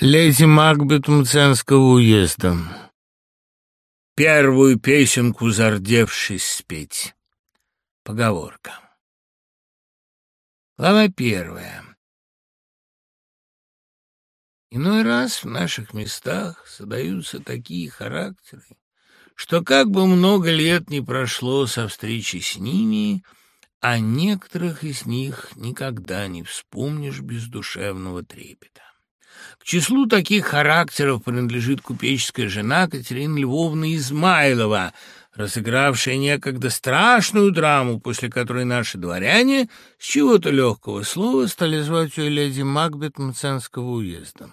Леди Макбет Мценского уезда. Первую песенку зардевшись спеть. Поговорка. Глава первая. Иной раз в наших местах создаются такие характеры, что как бы много лет не прошло со встречи с ними, а некоторых из них никогда не вспомнишь без душевного трепета. К числу таких характеров принадлежит купеческая жена Катерина Львовна Измайлова, разыгравшая некогда страшную драму, после которой наши дворяне с чего-то легкого слова стали звать ее леди Макбет Мценского уезда.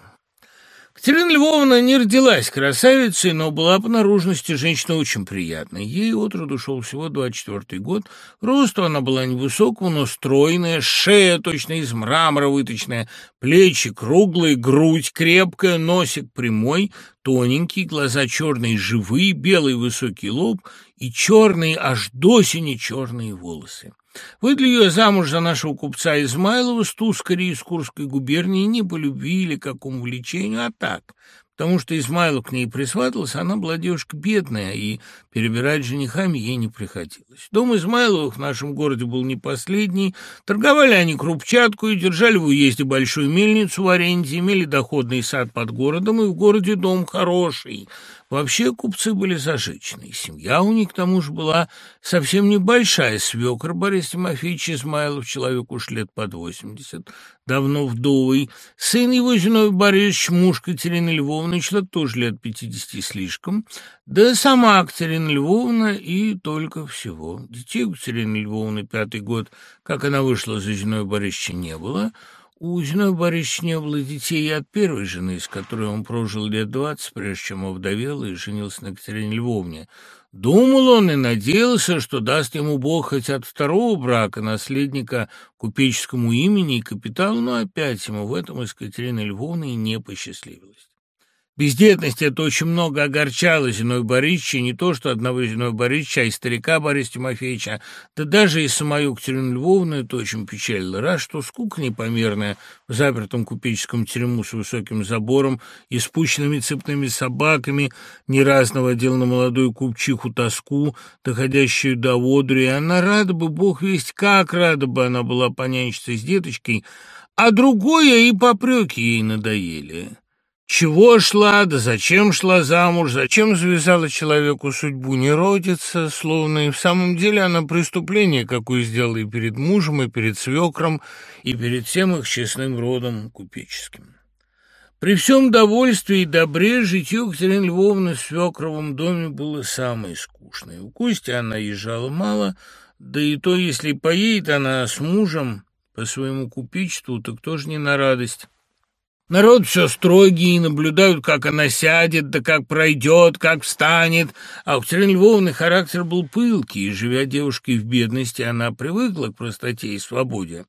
Катерина Львовна не родилась красавицей, но была по наружности женщина очень приятной. Ей от роду шел всего 24-й год. Росту она была невысокого, но стройная, шея точно из мрамора выточенная, плечи круглые, грудь крепкая, носик прямой, тоненький, глаза черные живые, белый высокий лоб и черные аж до сини черные волосы. Выдали ее замуж за нашего купца Измайлова с Тускари из Курской губернии не по любви или какому влечению, а так, потому что Измайлов к ней присватался, она была девушка бедная, и перебирать женихами ей не приходилось. Дом Измайловых в нашем городе был не последний, торговали они крупчатку и держали в уезде большую мельницу в аренде, имели доходный сад под городом, и в городе дом хороший, Вообще купцы были зажиточные. Семья у них, к тому же, была совсем небольшая. Свекр Борис Тимофеевич Измайлов, человек уж лет под восемьдесят, давно вдовый. Сын его, Зиновий Борисович, муж Катерины Львовны, человек тоже лет пятидесяти слишком. Да сама Катерина Львовна и только всего. Детей у Катерины Львовны пятый год, как она вышла за Зиновия Борисовича, не было – у Зиновия Борисовича не было детей от первой жены, с которой он прожил лет двадцать, прежде чем овдовел и женился на Катерине Львовне. Думал он и надеялся, что даст ему Бог хоть от второго брака наследника купеческому имени и капиталу, но опять ему в этом из Катерины Львовны не посчастливилось. Бездетность это очень много огорчало Зиной Борисовича, не то что одного Зиной Борисовича, а и старика Бориса Тимофеевича, да даже и самую Катерину Львовну это очень печалило. Раз, что скука непомерная в запертом купеческом тюрьму с высоким забором и спущенными цепными собаками, не раз наводил на молодую купчиху тоску, доходящую до водри, и она рада бы, бог весть, как рада бы она была понянчиться с деточкой, а другое и попреки ей надоели. Чего шла, да зачем шла замуж, зачем завязала человеку судьбу не родиться, словно и в самом деле она преступление, какое сделала и перед мужем, и перед свекром, и перед всем их честным родом купеческим. При всем довольстве и добре житье Катерины Львовны в свекровом доме было самое скучное. У Кости она езжала мало, да и то, если поедет она с мужем по своему купечеству, так тоже не на радость. Народ все строгий, наблюдают, как она сядет, да как пройдет, как встанет. А у Катерины Львовны характер был пылкий, и, живя девушкой в бедности, она привыкла к простоте и свободе.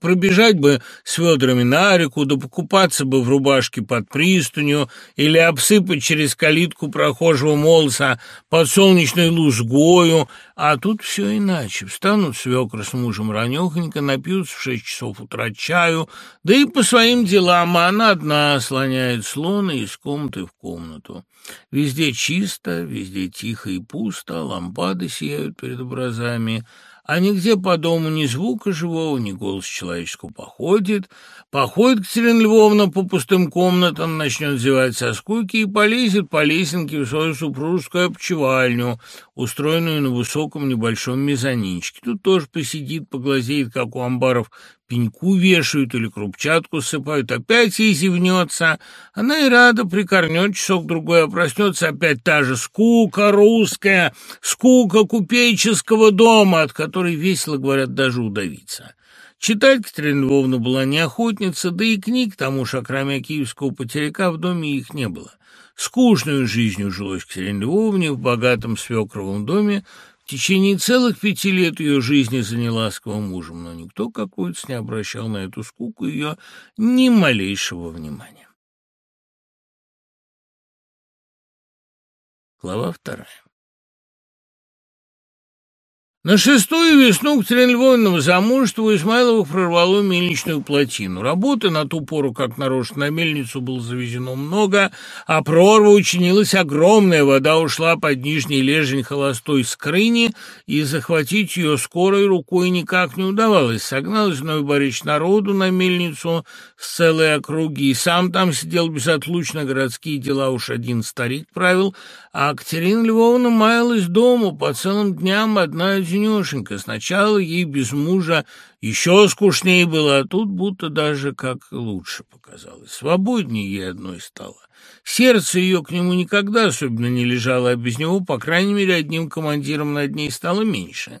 Пробежать бы с ведрами на реку, да покупаться бы в рубашке под пристанью или обсыпать через калитку прохожего молоса под солнечной лужгою, а тут все иначе. Встанут свекры с мужем ранехонько, напьются в шесть часов утра чаю, да и по своим делам, а она одна слоняет слона из комнаты в комнату. Везде чисто, везде тихо и пусто, лампады сияют перед образами — а нигде по дому ни звука живого, ни голос человеческого походит. Походит Катерина Львовна по пустым комнатам, начнет зевать со скуки и полезет по лесенке в свою супружескую обчевальню, устроенную на высоком небольшом мезонинчике. Тут тоже посидит, поглазеет, как у амбаров пеньку вешают или крупчатку сыпают, опять ей зевнется. Она и рада прикорнет часок-другой, а проснется опять та же скука русская, скука купеческого дома, от которой весело, говорят, даже удавиться. Читать Катерина Львовна была не охотница, да и книг, тому же, кроме киевского потеряка, в доме их не было. Скучную жизнью жилось Катерине Львовне в богатом свекровом доме, в течение целых пяти лет ее жизни заняла ласковым мужем, но никто, как водится, не обращал на эту скуку ее ни малейшего внимания. Глава вторая. На шестую весну Катерины Львовны замужества у Измайловых прорвало мельничную плотину. Работы на ту пору, как нарочно на мельницу, было завезено много, а прорва учинилась огромная, вода ушла под нижний лежень холостой скрыни, и захватить ее скорой рукой никак не удавалось. Согнал Зиной Борисович народу на мельницу с целой округи, и сам там сидел безотлучно, городские дела уж один старик правил, а Катерина Львовна маялась дома по целым дням одна одинешенька. Сначала ей без мужа еще скучнее было, а тут будто даже как лучше показалось. Свободнее ей одной стало. Сердце ее к нему никогда особенно не лежало, а без него, по крайней мере, одним командиром над ней стало меньше.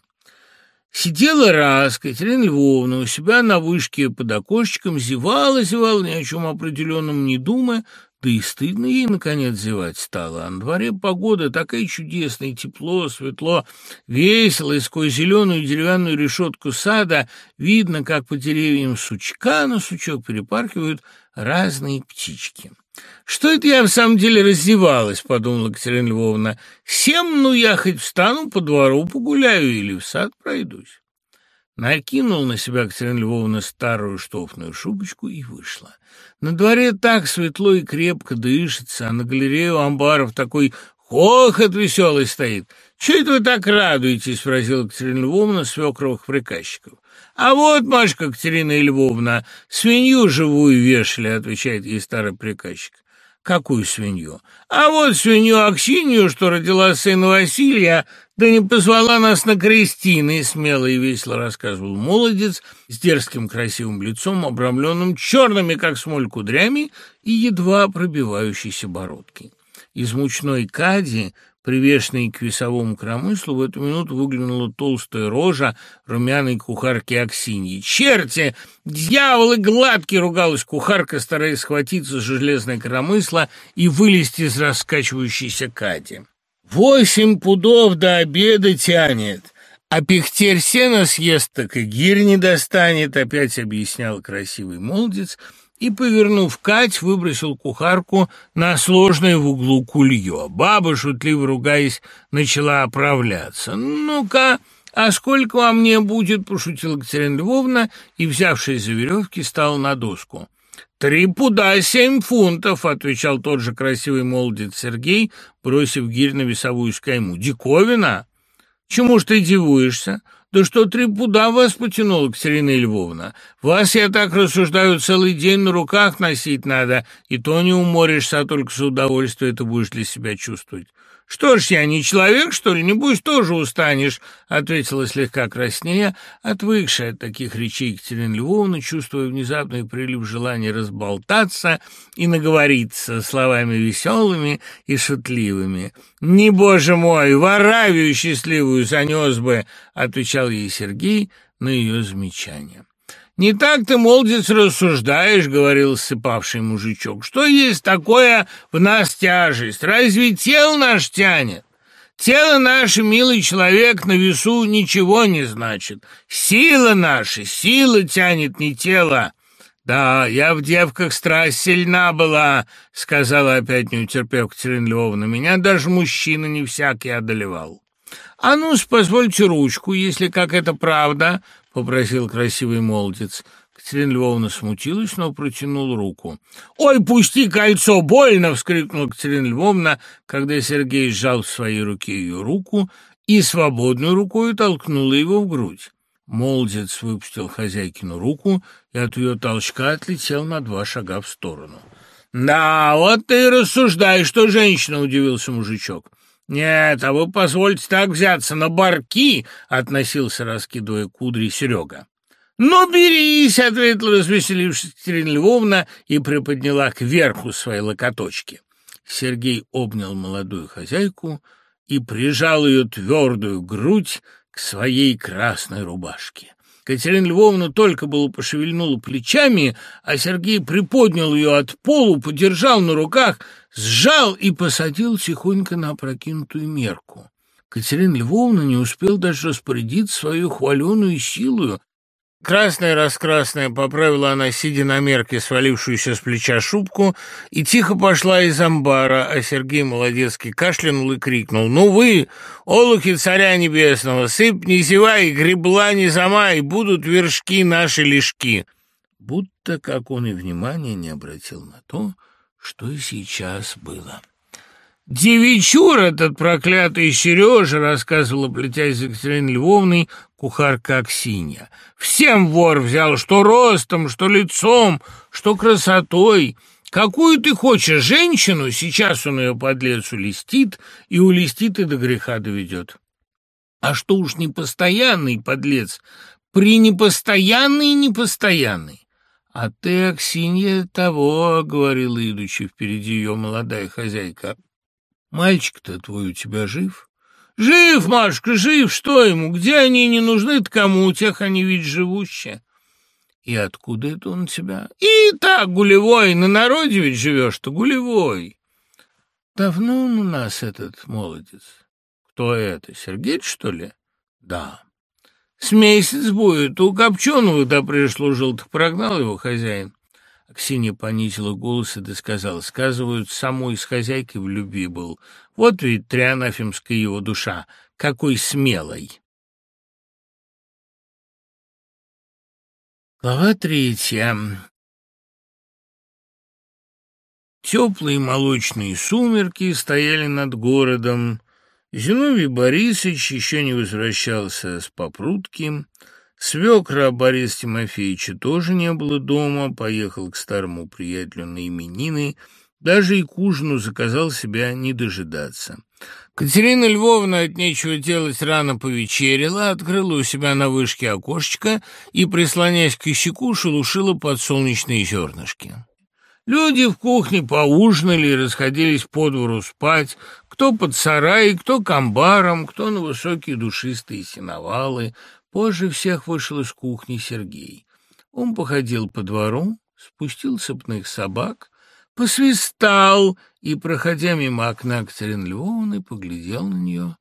Сидела раз Катерина Львовна у себя на вышке под окошечком, зевала, зевала, ни о чем определенном не думая, да и стыдно ей, наконец, зевать стало. А на дворе погода такая чудесная, тепло, светло, весело, и сквозь зеленую деревянную решетку сада видно, как по деревьям сучка на сучок перепаркивают разные птички. «Что это я в самом деле раздевалась?» — подумала Катерина Львовна. «Семь, ну я хоть встану, по двору погуляю или в сад пройдусь». Накинул на себя Катерина Львовна старую штофную шубочку и вышла. На дворе так светло и крепко дышится, а на галерею амбаров такой хохот веселый стоит. «Чего это вы так радуетесь?» — спросила Катерина Львовна свекровых приказчиков. «А вот, Машка Катерина Львовна, свинью живую вешали», — отвечает ей старый приказчик. «Какую свинью?» «А вот свинью Аксинью, что родила сына Василия, да не позвала нас на крестины, смело и весело рассказывал молодец с дерзким красивым лицом, обрамленным черными, как смоль, кудрями и едва пробивающейся бородки. Из мучной кади, привешенной к весовому кромыслу, в эту минуту выглянула толстая рожа румяной кухарки Аксиньи. «Черти! Дьяволы гладкие!» — ругалась кухарка, стараясь схватиться за железное кромысло и вылезти из раскачивающейся кади. Восемь пудов до обеда тянет, а пихтерь сена съест, так и гирь не достанет, опять объяснял красивый молодец, и, повернув Кать, выбросил кухарку на сложное в углу кулье. Баба, шутливо ругаясь, начала оправляться. «Ну-ка, а сколько вам мне будет?» — пошутила Катерина Львовна и, взявшись за веревки, стала на доску. «Три пуда семь фунтов», — отвечал тот же красивый молодец Сергей, бросив гирь на весовую скайму. «Диковина! Чему ж ты дивуешься? Да что три пуда вас потянуло, Катерина Львовна? Вас, я так рассуждаю, целый день на руках носить надо, и то не уморишься, а только с удовольствием это будешь для себя чувствовать. «Что ж я, не человек, что ли? Небось, тоже устанешь», — ответила слегка краснея, отвыкшая от таких речей Екатерина Львовна, чувствуя внезапный прилив желания разболтаться и наговориться словами веселыми и шутливыми. «Не, боже мой, в Аравию счастливую занес бы», — отвечал ей Сергей на ее замечание. «Не так ты, молодец, рассуждаешь», — говорил сыпавший мужичок. «Что есть такое в нас тяжесть? Разве тело наш тянет? Тело наше, милый человек, на весу ничего не значит. Сила наша, сила тянет, не тело». «Да, я в девках страсть сильна была», — сказала опять не утерпев Катерина Львовна. «Меня даже мужчина не всякий одолевал». «А ну, позвольте ручку, если как это правда», — попросил красивый молодец. Катерина Львовна смутилась, но протянула руку. «Ой, пусти кольцо, больно!» — вскрикнула Катерина Львовна, когда Сергей сжал в своей руке ее руку и свободной рукой толкнула его в грудь. Молодец выпустил хозяйкину руку и от ее толчка отлетел на два шага в сторону. «Да, вот ты и рассуждаешь, что женщина!» — удивился мужичок. «Нет, а вы позвольте так взяться на барки!» — относился, раскидывая кудри Серега. «Ну, берись!» — ответила развеселившись Катерина Львовна и приподняла кверху свои локоточки. Сергей обнял молодую хозяйку и прижал ее твердую грудь к своей красной рубашке. Катерина Львовна только было пошевельнула плечами, а Сергей приподнял ее от полу, подержал на руках, сжал и посадил тихонько на опрокинутую мерку. Катерина Львовна не успел даже распорядить свою хваленую силу, Красная-раскрасная поправила она, сидя на мерке, свалившуюся с плеча шубку, и тихо пошла из амбара, а Сергей молодецкий кашлянул и крикнул. «Ну вы, олухи царя небесного, сыпь не зевай, гребла не замай, будут вершки наши лишки!» Будто как он и внимания не обратил на то, что и сейчас было. «Девичур этот проклятый Сережа!» — рассказывала, плетясь за Екатериной Львовной, кухарка Аксинья. «Всем вор взял, что ростом, что лицом, что красотой. Какую ты хочешь женщину, сейчас он ее подлец улестит, и улестит и до греха доведет. А что уж непостоянный подлец, при непостоянный непостоянный. А ты, Аксинья, того, — говорила, идучи впереди ее молодая хозяйка, — Мальчик-то твой у тебя жив? Жив, Машка, жив, что ему? Где они не нужны-то кому? У тех они ведь живущие. И откуда это он тебя? И так, гулевой, на народе ведь живешь-то, гулевой. Давно он у нас этот молодец? Кто это, Сергей, что ли? Да. С месяц будет. У Копченого да пришло желтых прогнал его хозяин. Ксения понизила голос и досказала. Сказывают, самой с хозяйкой в любви был. Вот ведь трианафемская его душа. Какой смелой! Глава третья. Теплые молочные сумерки стояли над городом. Зиновий Борисович еще не возвращался с попрутки. Свекра Бориса Тимофеевича тоже не было дома, поехал к старому приятелю на именины, даже и к ужину заказал себя не дожидаться. Катерина Львовна от нечего делать рано повечерила, открыла у себя на вышке окошечко и, прислонясь к косяку, шелушила подсолнечные зернышки. Люди в кухне поужинали и расходились по двору спать, кто под сарай, кто к амбарам, кто на высокие душистые сеновалы, Позже всех вышел из кухни Сергей. Он походил по двору, спустил цепных собак, посвистал и, проходя мимо окна Катерины Львовны, поглядел на нее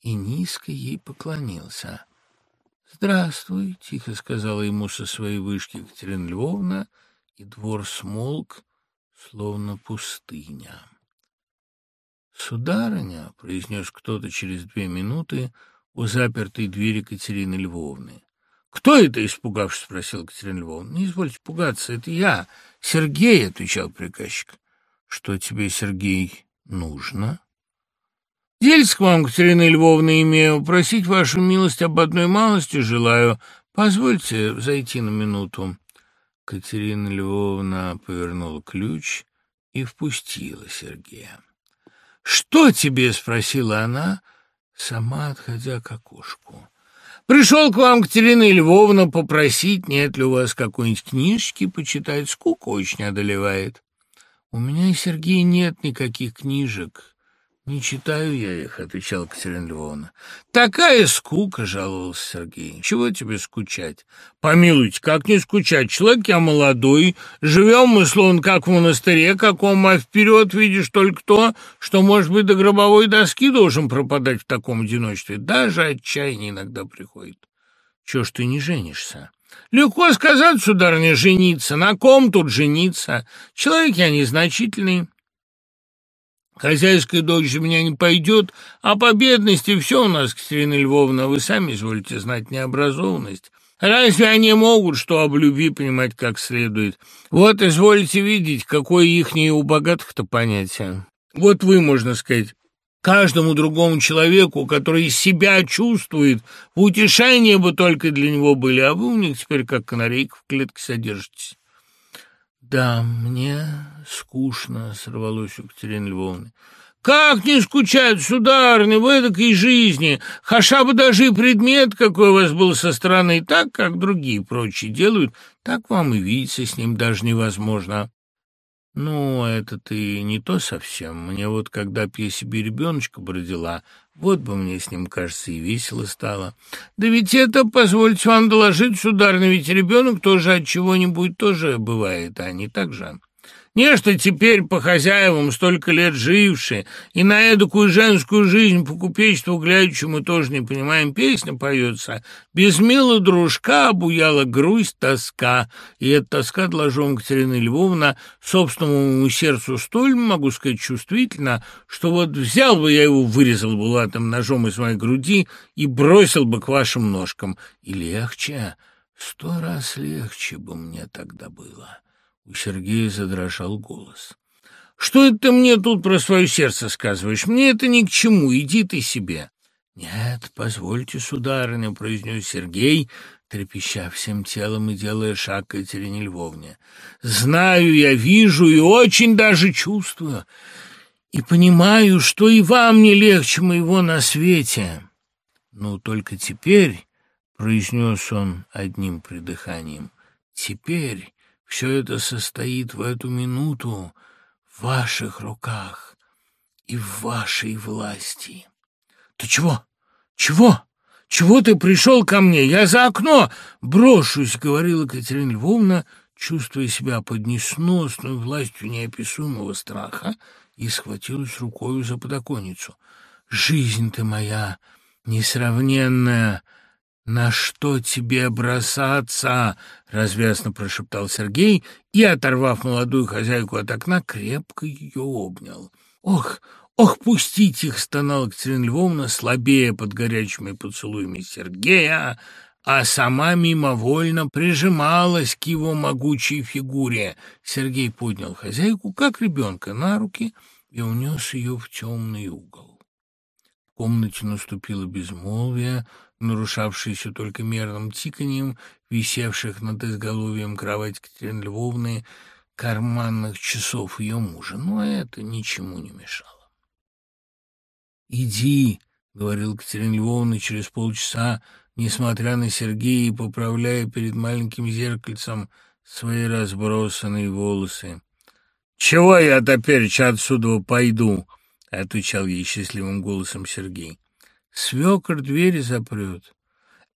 и низко ей поклонился. «Здравствуй», — тихо сказала ему со своей вышки Катерина Львовна, и двор смолк, словно пустыня. «Сударыня», — произнес кто-то через две минуты, — у запертой двери Катерины Львовны. «Кто это?» — испугавшись, спросил Катерина Львовна. «Не извольте пугаться, это я, Сергей», — отвечал приказчик. «Что тебе, Сергей, нужно?» «Дельце к вам, Катерина Львовна, имею. Просить вашу милость об одной малости желаю. Позвольте зайти на минуту». Катерина Львовна повернула ключ и впустила Сергея. «Что тебе?» — спросила она, — сама отходя к окошку. «Пришел к вам, Катерина Львовна, попросить, нет ли у вас какой-нибудь книжки почитать, скука очень одолевает». «У меня, Сергей, нет никаких книжек». «Не читаю я их», — отвечала Катерина Львовна. «Такая скука», — жаловался Сергей. «Чего тебе скучать?» «Помилуйте, как не скучать? Человек я молодой, живем мы, словно как в монастыре каком, а вперед видишь только то, что, может быть, до гробовой доски должен пропадать в таком одиночестве. Даже отчаяние иногда приходит. Чего ж ты не женишься?» «Легко сказать, сударыня, жениться. На ком тут жениться? Человек я незначительный». Хозяйская дочь за меня не пойдет, а по бедности все у нас, Катерина Львовна, вы сами изволите знать необразованность. Разве они могут что об любви понимать как следует? Вот изволите видеть, какое ихнее у богатых-то понятие. Вот вы, можно сказать, каждому другому человеку, который себя чувствует, утешение бы только для него были, а вы у них теперь как канарейка в клетке содержитесь. «Да, мне скучно», — сорвалось у Катерины Львовны. «Как не скучать, сударыня, в эдакой жизни? Хаша бы даже и предмет, какой у вас был со стороны, так, как другие прочие делают, так вам и видеться с ним даже невозможно». «Ну, это ты не то совсем. Мне вот, когда б я себе ребеночка родила, вот бы мне с ним, кажется, и весело стало. Да ведь это, позвольте вам доложить, сударыня, ведь ребенок тоже от чего-нибудь тоже бывает, а не так же. Нечто теперь по хозяевам столько лет жившие, и на эдакую женскую жизнь по купечеству глядячи мы тоже не понимаем, песня поется. Без мила дружка обуяла грусть, тоска, и эта тоска, доложу вам, Катерина Львовна, собственному сердцу столь, могу сказать, чувствительно, что вот взял бы я его, вырезал булатным ножом из моей груди и бросил бы к вашим ножкам. И легче, сто раз легче бы мне тогда было». У Сергея задрожал голос. «Что это ты мне тут про свое сердце сказываешь? Мне это ни к чему, иди ты себе». «Нет, позвольте, сударыня», — произнес Сергей, трепеща всем телом и делая шаг к Катерине Львовне. «Знаю я, вижу и очень даже чувствую, и понимаю, что и вам не легче моего на свете. Ну, только теперь, — произнес он одним придыханием, — теперь все это состоит в эту минуту в ваших руках и в вашей власти. Ты чего? Чего? Чего ты пришел ко мне? Я за окно брошусь, говорила Катерина Львовна, чувствуя себя под несносной властью неописуемого страха, и схватилась рукою за подоконницу. «Жизнь ты моя несравненная!» «На что тебе бросаться?» — развязно прошептал Сергей и, оторвав молодую хозяйку от окна, крепко ее обнял. «Ох, ох, пустить их!» — стонала Катерина Львовна, слабее под горячими поцелуями Сергея, а сама мимовольно прижималась к его могучей фигуре. Сергей поднял хозяйку, как ребенка, на руки и унес ее в темный угол. Комнате наступило безмолвие, нарушавшееся только мерным тиканьем, висевших над изголовьем кровать Катерины Львовны, карманных часов ее мужа, но это ничему не мешало. «Иди», — говорил Катерина Львовна через полчаса, несмотря на Сергея и поправляя перед маленьким зеркальцем свои разбросанные волосы. «Чего я теперь отсюда пойду?» — отвечал ей счастливым голосом Сергей. Свекр двери запрет.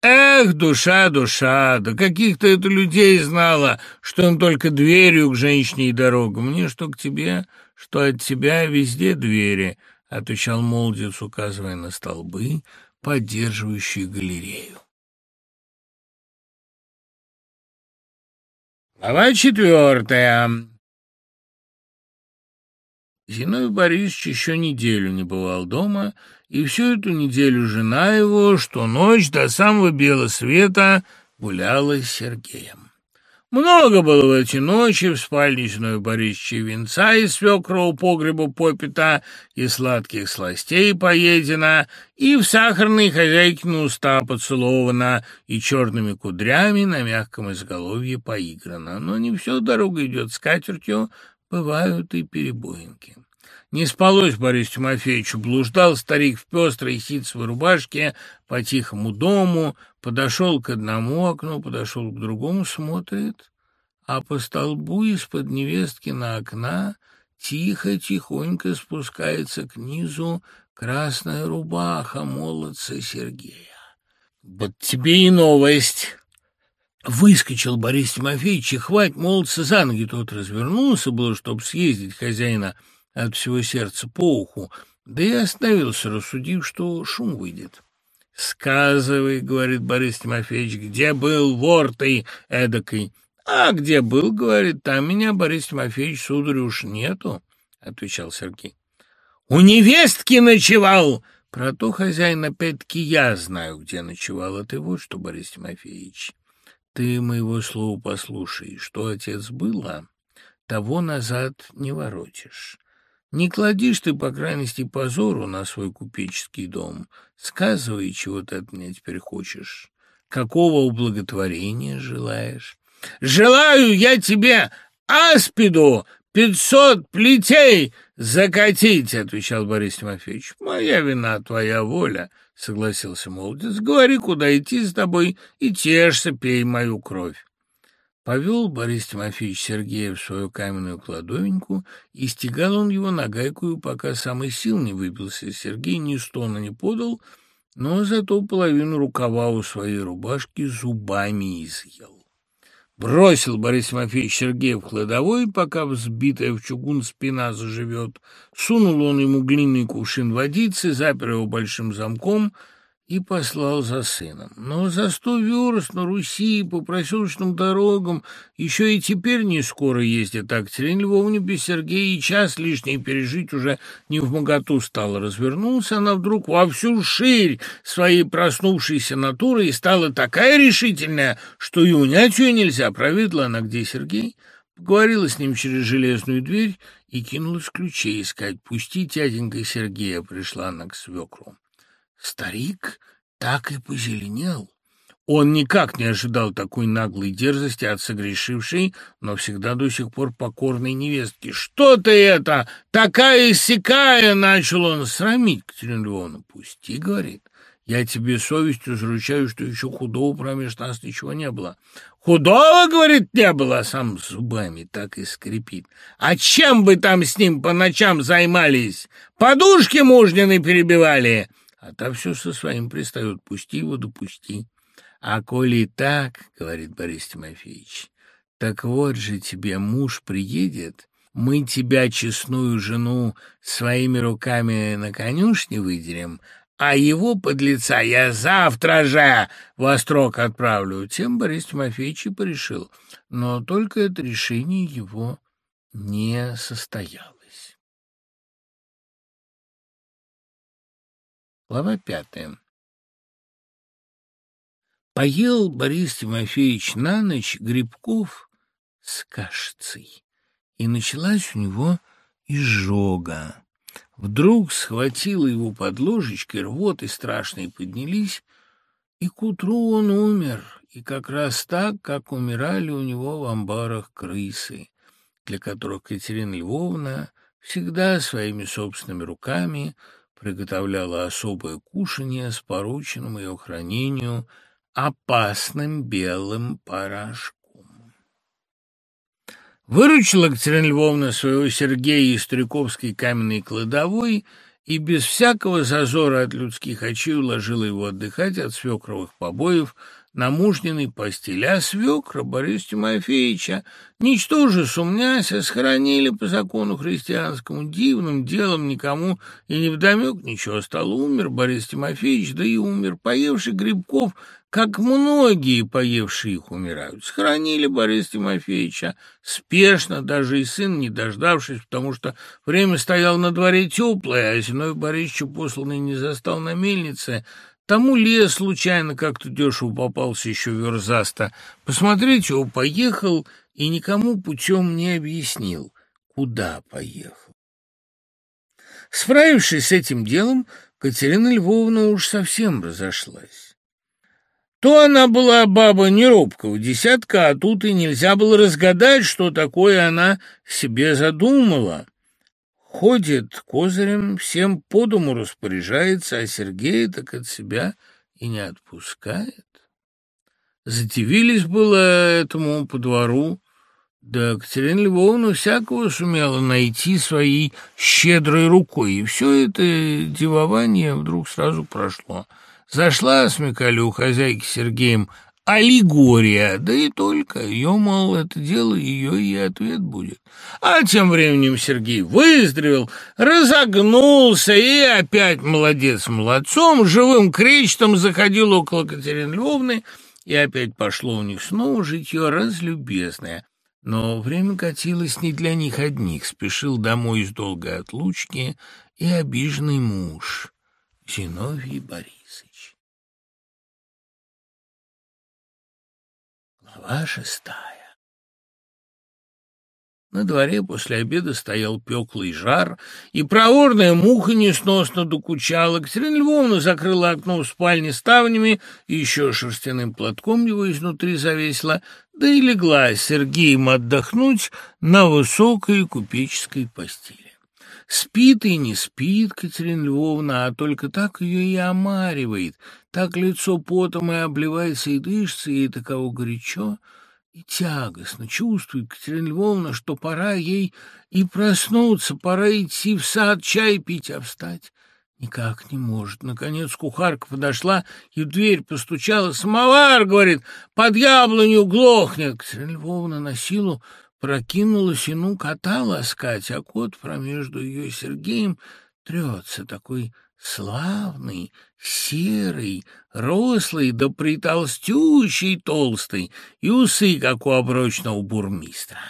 Эх, душа, душа, да каких-то это людей знала, что им только дверью к женщине и дорога. Мне что к тебе, что от тебя везде двери, — отвечал молодец, указывая на столбы, поддерживающие галерею. Глава четвертая. Зиновий Борисович еще неделю не бывал дома, и всю эту неделю жена его, что ночь до самого бела света, гуляла с Сергеем. Много было в эти ночи в спальне Зиновия Борисовича венца из свекрового погреба попита, и сладких сластей поедено, и в сахарной хозяйкину уста поцеловано, и черными кудрями на мягком изголовье поиграно. Но не все дорога идет с катертью, бывают и перебоинки. Не спалось Борису Тимофеевичу, блуждал старик в пестрой ситцевой рубашке по тихому дому, подошел к одному окну, подошел к другому, смотрит, а по столбу из-под невестки на окна тихо-тихонько спускается к низу красная рубаха молодца Сергея. «Вот тебе и новость!» Выскочил Борис Тимофеевич и хвать молодца за ноги. Тот развернулся было, чтобы съездить хозяина от всего сердца по уху, да и остановился, рассудив, что шум выйдет. «Сказывай, — говорит Борис Тимофеевич, — где был вор ты эдакой?» «А где был, — говорит, — там меня, Борис Тимофеевич, сударь, уж нету», — отвечал Сергей. «У невестки ночевал!» Про то, хозяин, опять-таки я знаю, где ночевал, а ты вот что, Борис Тимофеевич. Ты моего слова послушай, что отец было, того назад не воротишь. Не кладишь ты, по крайности, позору на свой купеческий дом. Сказывай, чего ты от меня теперь хочешь. Какого ублаготворения желаешь? Желаю я тебе аспиду пятьсот плетей закатить, — отвечал Борис Тимофеевич. Моя вина, твоя воля, — согласился молодец. Говори, куда идти с тобой, и тешься, пей мою кровь. Повел Борис Тимофеевич Сергея в свою каменную кладовеньку, и стегал он его нагайкую, пока самый сил не выбился. Сергей ни стона не подал, но зато половину рукава у своей рубашки зубами изъел. Бросил Борис Тимофеевич Сергея в кладовой, пока взбитая в чугун спина заживет. Сунул он ему глиняный кувшин водицы, запер его большим замком — и послал за сыном. Но за сто верст на Руси по проселочным дорогам еще и теперь не скоро ездят, так Катерине Львовне без Сергея и час лишний пережить уже не в моготу стала. Развернулся она вдруг во всю ширь своей проснувшейся натуры и стала такая решительная, что и унять ее нельзя. Проведла она, где Сергей, поговорила с ним через железную дверь и кинулась ключей искать. «Пусти, тятенька Сергея», — пришла она к свекру. Старик так и позеленел. Он никак не ожидал такой наглой дерзости от согрешившей, но всегда до сих пор покорной невестки. «Что ты это? Такая сякая!» — начал он срамить Катерину Львовну. «Пусти», — говорит. «Я тебе совестью заручаю, что еще худого промеж нас ничего не было». «Худого, — говорит, — не было, а сам зубами так и скрипит. А чем бы там с ним по ночам займались? Подушки мужнины перебивали!» А та все со своим пристает. Пусти его, допусти. А коли так, — говорит Борис Тимофеевич, — так вот же тебе муж приедет, мы тебя, честную жену, своими руками на конюшне выдерем, а его под лица я завтра же во строк отправлю. Тем Борис Тимофеевич и порешил. Но только это решение его не состояло. Глава пятая. Поел Борис Тимофеевич на ночь грибков с кашицей, и началась у него изжога. Вдруг схватила его под ложечкой, рвоты страшные поднялись, и к утру он умер, и как раз так, как умирали у него в амбарах крысы, для которых Катерина Львовна всегда своими собственными руками – приготовляла особое кушанье с порученным ее хранению опасным белым порошком. Выручила Катерина Львовна своего Сергея из Стариковской каменной кладовой и без всякого зазора от людских очей уложила его отдыхать от свекровых побоев – на мужниной постели, а свекра Бориса Тимофеевича, ничтоже сумняся, схоронили по закону христианскому, дивным делом никому и не вдомек ничего стало. Умер Борис Тимофеевич, да и умер, поевший грибков, как многие поевшие их умирают. Схоронили Бориса Тимофеевича спешно, даже и сын не дождавшись, потому что время стояло на дворе теплое, а Зиной Борисовича посланный не застал на мельнице — Тому лес случайно как-то дешево попался еще верзаста. Посмотреть его поехал и никому путем не объяснил, куда поехал. Справившись с этим делом, Катерина Львовна уж совсем разошлась. То она была баба не робкого десятка, а тут и нельзя было разгадать, что такое она себе задумала. Ходит козырем, всем по дому распоряжается, а Сергея так от себя и не отпускает. Задивились было этому по двору, да Катерина Львовна всякого сумела найти своей щедрой рукой, и все это дивование вдруг сразу прошло. Зашла смекали у хозяйки Сергеем аллегория, да и только. Ее, мол, это дело, ее и ответ будет. А тем временем Сергей выздоровел, разогнулся и опять молодец молодцом, живым кречетом заходил около Катерины Львовны, и опять пошло у них снова житье разлюбезное. Но время катилось не для них одних, спешил домой из долгой отлучки и обиженный муж Зиновий Борис. Глава шестая на дворе после обеда стоял пеклый жар, и проворная муха несносно докучала. Катерина Львовна закрыла окно в спальне ставнями еще шерстяным платком его изнутри завесила, да и легла с Сергеем отдохнуть на высокой купеческой постели. Спит и не спит Катерина Львовна, а только так ее и омаривает, так лицо потом и обливается, и дышится, ей таково горячо и тягостно. Чувствует Катерина Львовна, что пора ей и проснуться, пора идти в сад, чай пить, а встать Никак не может. Наконец кухарка подошла и в дверь постучала. «Самовар, — говорит, — под яблонью глохнет!» Катерина Львовна на силу прокинулась и ну кота ласкать, а кот промежду ее Сергеем трется, такой славный, серый, рослый, да притолстющий толстый, и усы, как у оброчного бурмистра.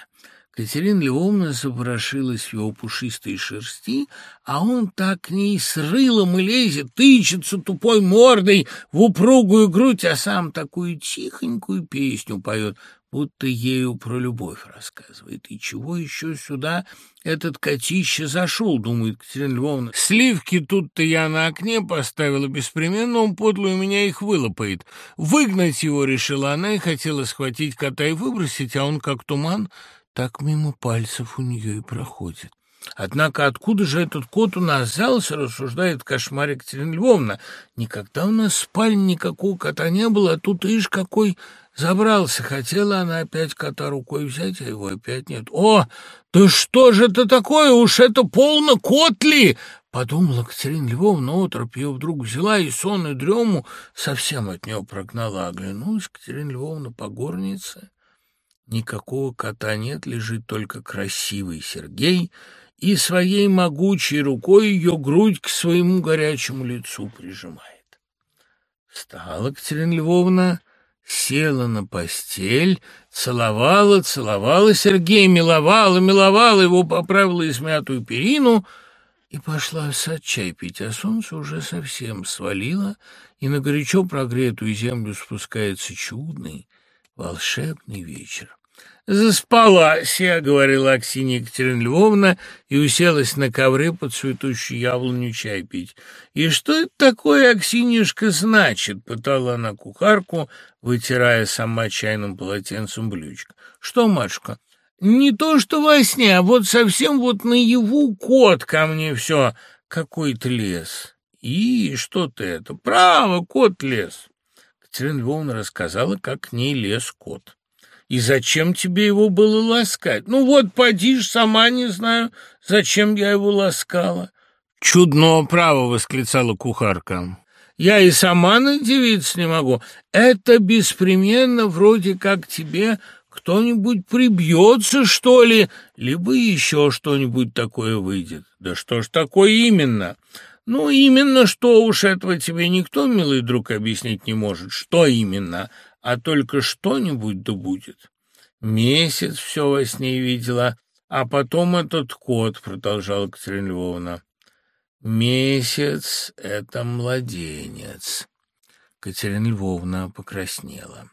Катерина Львовна запорошилась в его пушистой шерсти, а он так к ней с рылом и лезет, тычется тупой мордой в упругую грудь, а сам такую тихонькую песню поет, будто ею про любовь рассказывает. И чего еще сюда этот котище зашел, думает Катерина Львовна. Сливки тут-то я на окне поставила беспременно, он подлую меня их вылопает. Выгнать его решила она и хотела схватить кота и выбросить, а он как туман так мимо пальцев у нее и проходит. Однако откуда же этот кот у нас взялся, рассуждает кошмар Екатерина Львовна. Никогда у нас в спальне никакого кота не было, а тут, ишь, какой забрался. Хотела она опять кота рукой взять, а его опять нет. О, да что же это такое? Уж это полно кот ли? Подумала Катерина Львовна, отропь ее вдруг взяла и сон, и дрему совсем от нее прогнала. Оглянулась Катерина Львовна по горнице Никакого кота нет, лежит только красивый Сергей, и своей могучей рукой ее грудь к своему горячему лицу прижимает. Встала Катерина Львовна, села на постель, целовала, целовала Сергея, миловала, миловала его, поправила измятую перину и пошла в сад чай пить, а солнце уже совсем свалило, и на горячо прогретую землю спускается чудный, волшебный вечер. «Заспалась я», — говорила Аксинья Екатерина Львовна и уселась на ковре под цветущую яблоню чай пить. «И что это такое, Аксиньюшка, значит?» — пытала она кухарку, вытирая сама чайным полотенцем блючка. «Что, матушка?» «Не то, что во сне, а вот совсем вот наяву кот ко мне все какой-то лес. И что ты это? Право, кот лес!» Катерина Львовна рассказала, как к ней лез кот. И зачем тебе его было ласкать? Ну вот, поди ж, сама не знаю, зачем я его ласкала. Чудно право, восклицала кухарка. Я и сама надевиться не могу. Это беспременно вроде как тебе кто-нибудь прибьется, что ли, либо еще что-нибудь такое выйдет. Да что ж такое именно? Ну, именно что уж этого тебе никто, милый друг, объяснить не может. Что именно? А только что-нибудь да будет. Месяц все во сне видела, а потом этот кот, — продолжала Катерина Львовна. Месяц — это младенец. Катерина Львовна покраснела.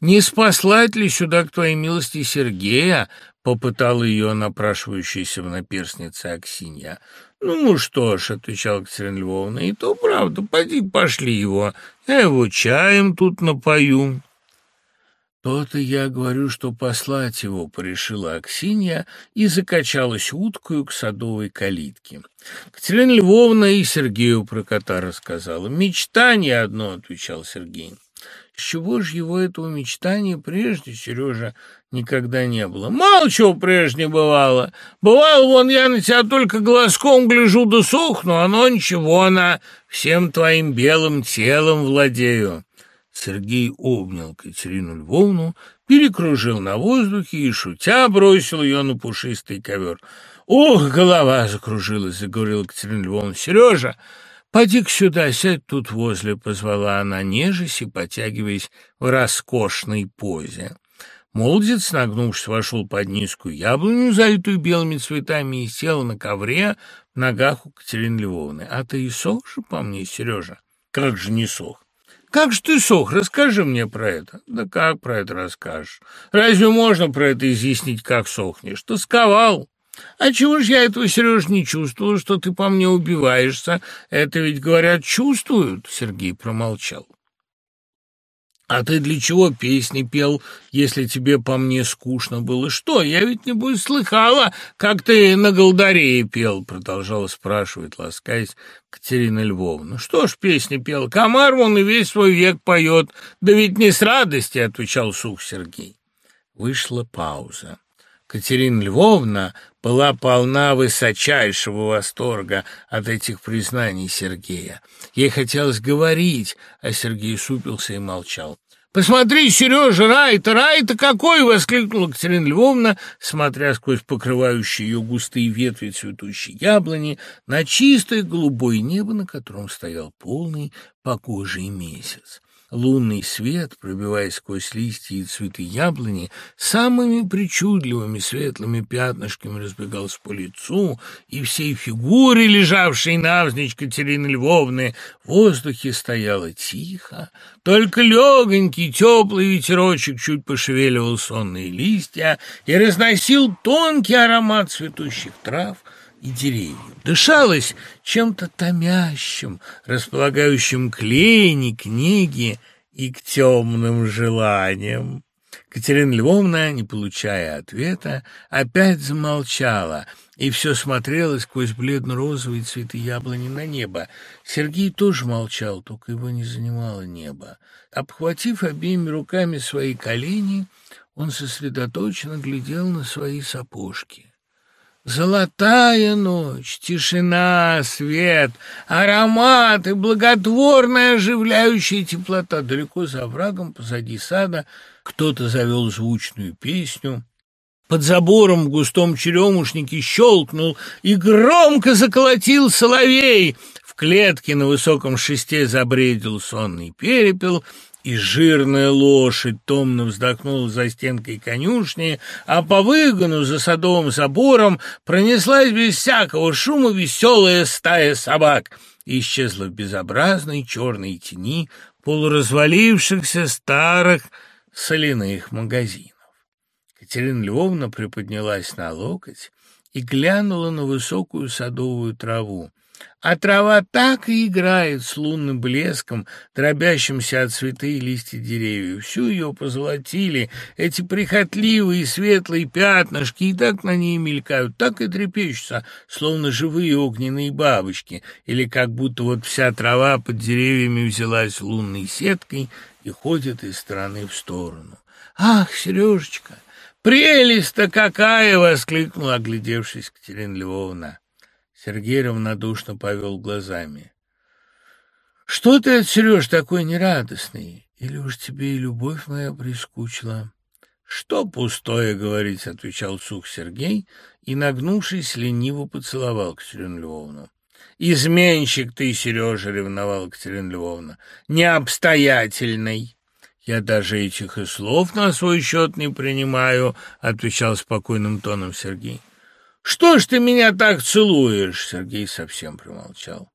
«Не спаслать ли сюда к твоей милости Сергея?» — попытала ее напрашивающаяся в наперстнице Аксинья. «Ну что ж», — отвечала Катерина Львовна, — «и то правда, поди пошли его, я его чаем тут напою». «То-то я говорю, что послать его», — порешила Аксинья и закачалась уткою к садовой калитке. Катерина Львовна и Сергею про кота рассказала. «Мечтание одно», — отвечал Сергей. С чего же его этого мечтания прежде, Сережа, никогда не было? Мало чего прежде бывало. Бывало, вон я на тебя только глазком гляжу да сохну, оно ничего, она всем твоим белым телом владею. Сергей обнял Катерину Львовну, перекружил на воздухе и, шутя, бросил ее на пушистый ковер. «Ох, голова закружилась!» — заговорила Катерина Львовна. «Сережа, поди-ка сюда, сядь тут возле!» — позвала она, нежесть и потягиваясь в роскошной позе. Молодец, нагнувшись, вошел под низкую яблоню, залитую белыми цветами, и сел на ковре в ногах у Катерины Львовны. «А ты и сох же по мне, Сережа?» «Как же не сох?» Как же ты сох? Расскажи мне про это. Да как про это расскажешь? Разве можно про это изъяснить, как сохнешь? Тосковал. А чего ж я этого, Сереж, не чувствовал, что ты по мне убиваешься? Это ведь, говорят, чувствуют, Сергей промолчал. А ты для чего песни пел, если тебе по мне скучно было? Что, я ведь, небось, слыхала, как ты на голдарее пел, продолжала спрашивать, ласкаясь Катерина Львовна. Что ж песни пел? Комар вон и весь свой век поет. Да ведь не с радости, отвечал сух Сергей. Вышла пауза. Катерина Львовна была полна высочайшего восторга от этих признаний Сергея. Ей хотелось говорить, а Сергей супился и молчал. «Посмотри, Сережа, рай-то, рай-то какой!» — воскликнула Катерина Львовна, смотря сквозь покрывающие ее густые ветви цветущей яблони на чистое голубое небо, на котором стоял полный погожий месяц. Лунный свет, пробиваясь сквозь листья и цветы яблони, самыми причудливыми светлыми пятнышками разбегался по лицу, и всей фигуре, лежавшей навзничь Катерины Львовны, в воздухе стояло тихо, только легонький теплый ветерочек чуть пошевеливал сонные листья и разносил тонкий аромат цветущих трав — и деревьев. Дышалось чем-то томящим, располагающим к лени, книге и к темным желаниям. Катерина Львовна, не получая ответа, опять замолчала и все смотрела сквозь бледно-розовые цветы яблони на небо. Сергей тоже молчал, только его не занимало небо. Обхватив обеими руками свои колени, он сосредоточенно глядел на свои сапожки. Золотая ночь, тишина, свет, аромат и благотворная оживляющая теплота. Далеко за врагом, позади сада, кто-то завел звучную песню. Под забором в густом черемушнике щелкнул и громко заколотил соловей. В клетке на высоком шесте забредил сонный перепел — и жирная лошадь томно вздохнула за стенкой конюшни, а по выгону за садовым забором пронеслась без всякого шума веселая стая собак и исчезла в безобразной черной тени полуразвалившихся старых соляных магазинов. Катерина Львовна приподнялась на локоть и глянула на высокую садовую траву. А трава так и играет с лунным блеском, дробящимся от цветы и листья деревьев. Всю ее позолотили эти прихотливые светлые пятнышки, и так на ней мелькают, так и трепещутся, словно живые огненные бабочки, или как будто вот вся трава под деревьями взялась лунной сеткой и ходит из стороны в сторону. «Ах, Сережечка, прелесть-то какая!» — воскликнула, оглядевшись Катерина Львовна. Сергей равнодушно повел глазами. «Что ты Сереж такой нерадостный? Или уж тебе и любовь моя прискучила?» «Что пустое говорить?» — отвечал сух Сергей и, нагнувшись, лениво поцеловал Катерину Львовну. «Изменщик ты, Сережа!» — ревновала Катерина Львовна. «Необстоятельный!» «Я даже этих и слов на свой счет не принимаю», — отвечал спокойным тоном Сергей. «Что ж ты меня так целуешь?» Сергей совсем промолчал.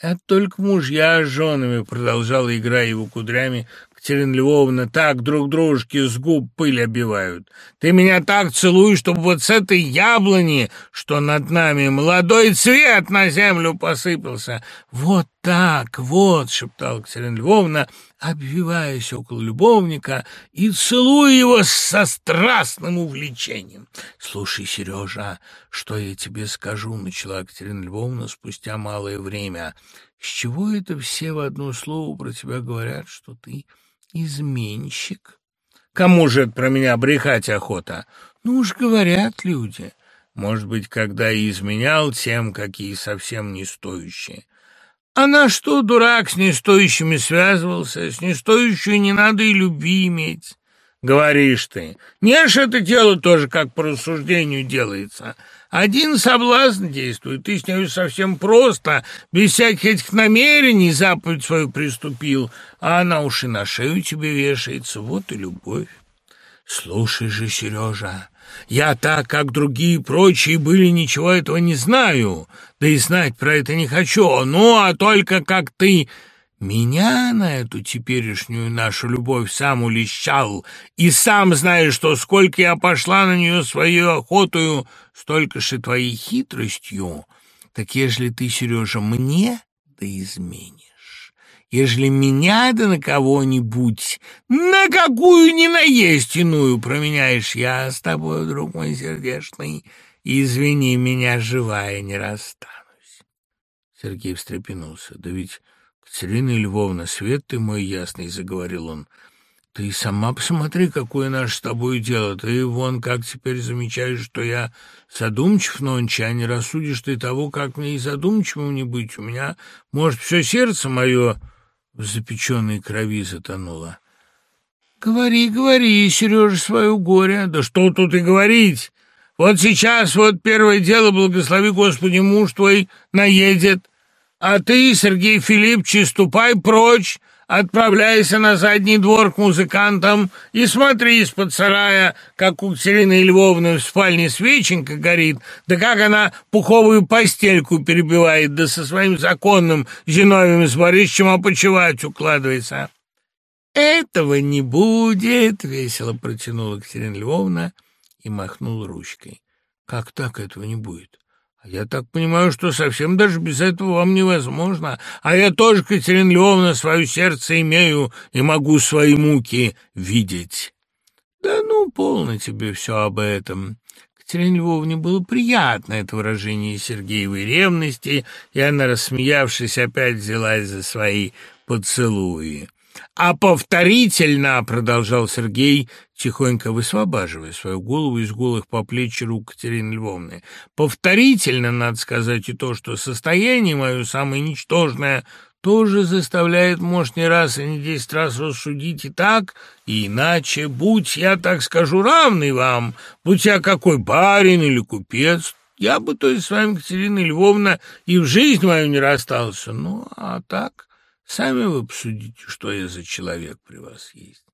«Это только мужья с женами», — продолжала, играя его кудрями, Катерина Львовна, так друг дружке с губ пыль обивают. Ты меня так целуешь, чтобы вот с этой яблони, что над нами, молодой цвет на землю посыпался. Вот так, вот, — шептала Катерина Львовна, обвиваясь около любовника и целуя его со страстным увлечением. «Слушай, Сережа, что я тебе скажу?» — начала Катерина Львовна спустя малое время. «С чего это все в одно слово про тебя говорят, что ты изменщик. Кому же это про меня брехать охота? Ну уж говорят люди. Может быть, когда и изменял тем, какие совсем не стоящие. А на что дурак с нестоящими связывался? С нестоящей не надо и любви иметь. Говоришь ты. Не ж это дело тоже как по рассуждению делается. Один соблазн действует, ты с нею совсем просто, без всяких этих намерений заповедь свою приступил, а она уж и на шею тебе вешается, вот и любовь. Слушай же, Сережа, я так, как другие прочие были, ничего этого не знаю, да и знать про это не хочу, ну, а только как ты меня на эту теперешнюю нашу любовь сам улещал, и сам знаешь, что сколько я пошла на нее свою охотою, столько же твоей хитростью. Так ежели ты, Сережа, мне да изменишь, ежели меня да на кого-нибудь, на какую ни наесть иную променяешь, я с тобой, друг мой сердечный, извини меня, живая не расстанусь. Сергей встрепенулся. Да ведь Катерина Львовна, свет ты мой ясный, — заговорил он, — Ты сама посмотри, какое наше с тобой дело. Ты вон как теперь замечаешь, что я задумчив нонче, а не рассудишь ты того, как мне и задумчивым не быть. У меня, может, все сердце мое в запеченной крови затонуло. Говори, говори, Сережа, свое горе. Да что тут и говорить. Вот сейчас вот первое дело, благослови Господи, муж твой наедет, а ты, Сергей Филиппович, ступай прочь, отправляйся на задний двор к музыкантам и смотри из-под сарая, как у Катерины Львовны в спальне свеченька горит, да как она пуховую постельку перебивает, да со своим законным Зиновием с Борисовичем опочивать укладывается. «Этого не будет!» — весело протянула Катерина Львовна и махнула ручкой. «Как так этого не будет?» Я так понимаю, что совсем даже без этого вам невозможно. А я тоже, Катерина Львовна, свое сердце имею и могу свои муки видеть. Да ну, полно тебе все об этом. Катерине Львовне было приятно это выражение Сергеевой ревности, и она, рассмеявшись, опять взялась за свои поцелуи. А повторительно, — продолжал Сергей, тихонько высвобаживая свою голову из голых по плечи рук Катерины Львовны, — повторительно, надо сказать, и то, что состояние мое самое ничтожное тоже заставляет, может, не раз и не десять раз рассудить и так, и иначе, будь я, так скажу, равный вам, будь я какой барин или купец, я бы, то есть, с вами, Катерина Львовна, и в жизнь мою не расстался. Ну, а так... Сами вы посудите, что я за человек при вас есть.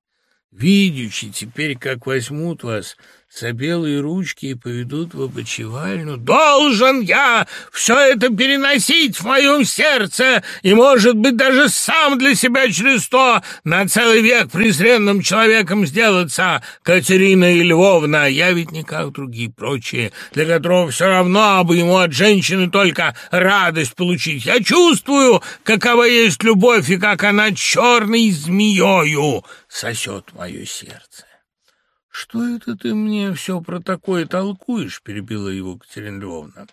Видячи теперь, как возьмут вас за белые ручки и поведут в опочивальню. Должен я все это переносить в моем сердце и, может быть, даже сам для себя через то на целый век презренным человеком сделаться, Катерина и Львовна. Я ведь не как другие прочие, для которых все равно бы ему от женщины только радость получить. Я чувствую, какова есть любовь и как она черной змеёю сосет мое сердце. «Что это ты мне все про такое толкуешь?» — перебила его Катерина Львовна.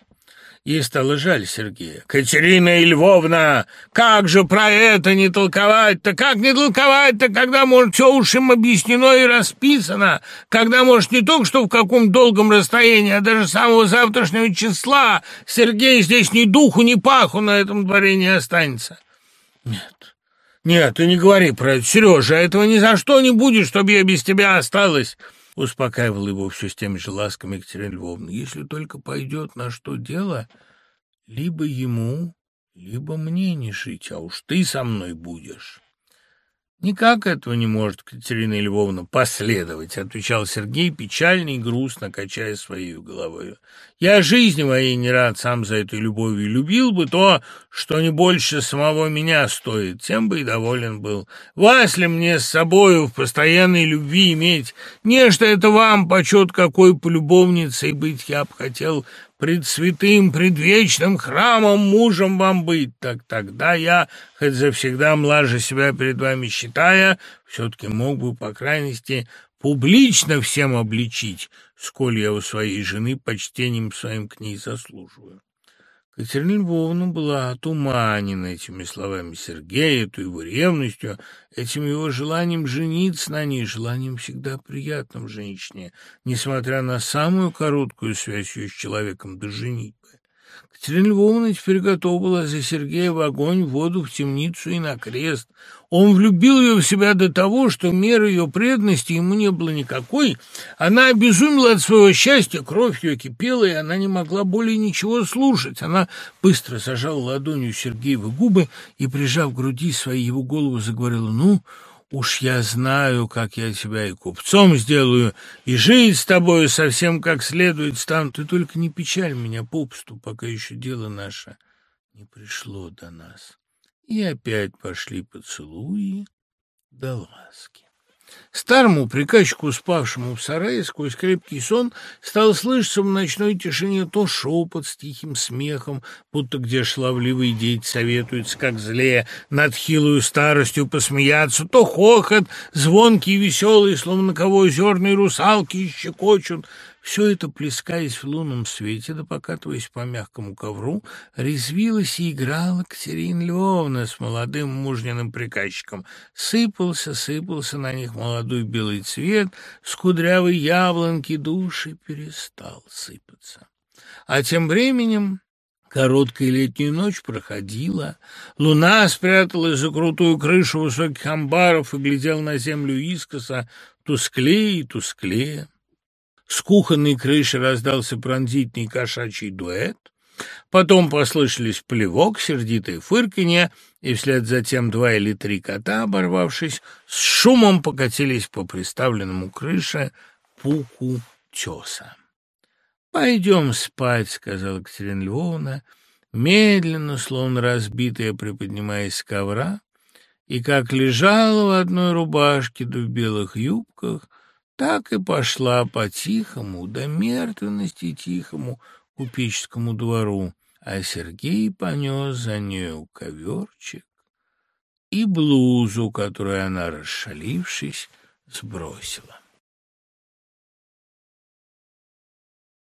Ей стало жаль Сергея. «Катерина Львовна, как же про это не толковать-то? Как не толковать-то, когда, может, все уж им объяснено и расписано? Когда, может, не только что в каком долгом расстоянии, а даже самого завтрашнего числа Сергей здесь ни духу, ни паху на этом дворе не останется?» «Нет, «Нет, ты не говори про это, Сережа, этого ни за что не будет, чтобы я без тебя осталась!» Успокаивал его все с теми же ласками Екатерина Львовна. «Если только пойдет на что дело, либо ему, либо мне не жить, а уж ты со мной будешь». «Никак этого не может Катерина Львовна последовать», — отвечал Сергей, печально и грустно, качая своей головой. «Я жизни моей не рад сам за этой любовью. Любил бы то, что не больше самого меня стоит, тем бы и доволен был. Вас ли мне с собою в постоянной любви иметь? Нечто это вам почет какой полюбовницей быть я б хотел пред святым, предвечным храмом мужем вам быть, так тогда я, хоть завсегда млаже себя перед вами считая, все-таки мог бы, по крайности, публично всем обличить, сколь я у своей жены почтением своим к ней заслуживаю. Катерина Львовна была отуманена этими словами Сергея, эту его ревностью, этим его желанием жениться на ней, желанием всегда приятным женщине, несмотря на самую короткую связь ее с человеком до женитьбы. Катерина Львовна теперь готова была за Сергея в огонь, в воду, в темницу и на крест. Он влюбил ее в себя до того, что меры ее преданности ему не было никакой. Она обезумела от своего счастья, кровь ее кипела, и она не могла более ничего слушать. Она быстро зажала ладонью Сергеевы губы и, прижав к груди своей его голову, заговорила «Ну, Уж я знаю, как я тебя и купцом сделаю, и жить с тобою совсем как следует стану. Ты только не печаль меня попусту, пока еще дело наше не пришло до нас. И опять пошли поцелуи да ласки. Старому приказчику, спавшему в сарае сквозь крепкий сон, стало слышаться в ночной тишине то шепот с тихим смехом, будто где шлавливые дети советуются, как зле, над хилую старостью посмеяться, то хохот, звонкий и веселый, словно кого озерные русалки щекочут, Все это, плескаясь в лунном свете, да покатываясь по мягкому ковру, резвилась и играла Катерина Львовна с молодым мужниным приказчиком. Сыпался, сыпался на них молодой белый цвет, с кудрявой яблонки души перестал сыпаться. А тем временем Короткая летняя ночь проходила. Луна спряталась за крутую крышу высоких амбаров и глядела на землю искоса, тусклее и тусклее. С кухонной крыши раздался пронзительный кошачий дуэт. Потом послышались плевок, сердитое фырканье, и вслед за тем два или три кота, оборвавшись, с шумом покатились по приставленному крыше пуку теса. «Пойдем спать», — сказала Екатерина Львовна, медленно, словно разбитая, приподнимаясь с ковра, и как лежала в одной рубашке да в белых юбках, так и пошла по-тихому, до мертвенности тихому купеческому двору, а Сергей понес за нею коверчик и блузу, которую она, расшалившись, сбросила.